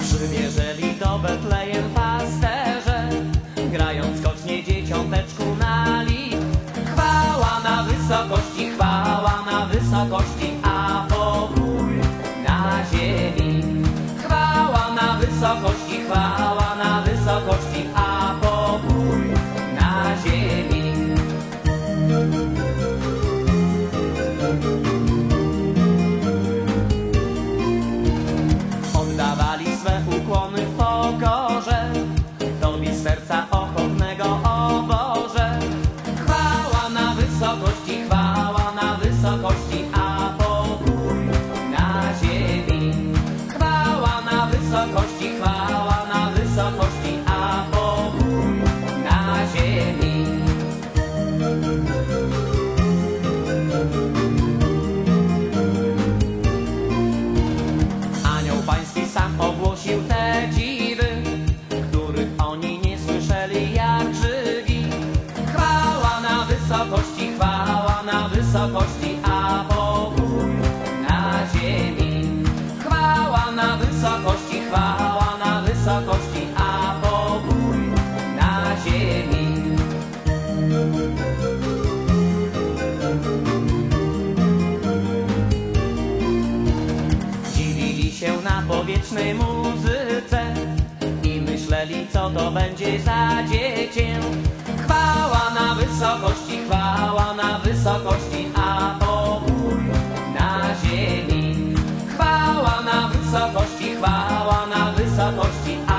Przymierzeli do Betlejem pasterze, grając skocznie dzieciąteczku na lit. Chwała na wysokości, chwała na wysokości, a pokój na ziemi. Chwała na wysokości, chwała na wysokości, serca ochotnego, o Boże. Chwała na wysokości, chwała na wysokości A pokój na ziemi. Chwała na wysokości, chwała klasycznej muzyce I myśleli co to będzie za dziecię. Chwała na wysokości, chwała na wysokości A to na ziemi. Chwała na wysokości, chwała na wysokości A